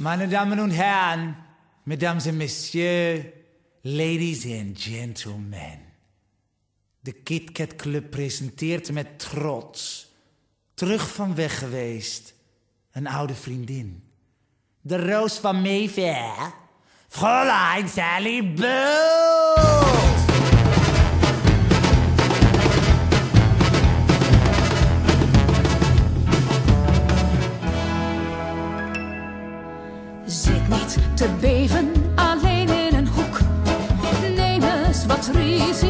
Meine Damen und Herren, Mesdames et Messieurs, Ladies and Gentlemen. De KitKat Club presenteert met trots, terug van weg geweest, een oude vriendin. De roos van Mayfair, Fräulein Sally Bowles. sorriso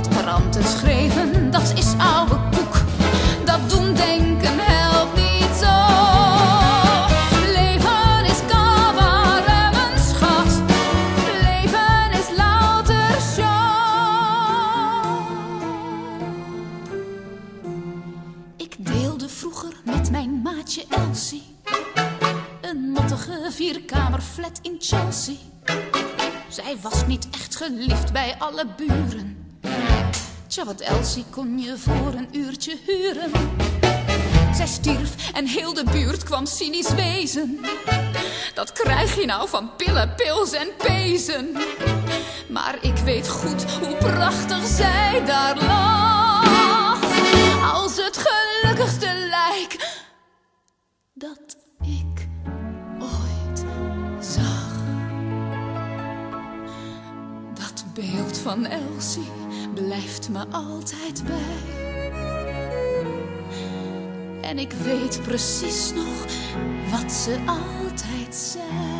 Wat kranten schreven, dat is oude koek. Dat doen denken helpt niet zo. Leven is cabaret, mijn schat. Leven is louter show. Ik deelde vroeger met mijn maatje Elsie een mottige vierkamerflat in Chelsea. Zij was niet echt geliefd bij alle buren. Tja, wat Elsie kon je voor een uurtje huren. Zij stierf en heel de buurt kwam cynisch wezen. Dat krijg je nou van pillen, pils en pezen. Maar ik weet goed hoe prachtig zij daar lag. Als het gelukkigste lijk dat ik ooit zag. Dat beeld van Elsie blijft me altijd bij. En ik weet precies nog wat ze altijd zei.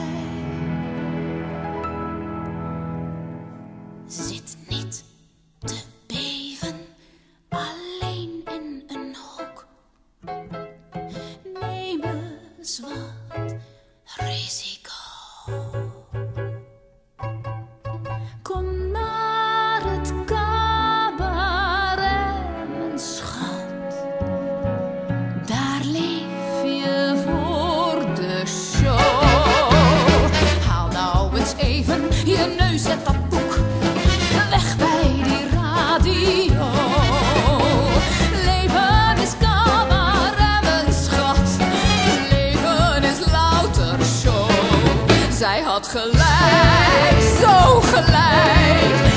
Zij had gelijk, zo gelijk.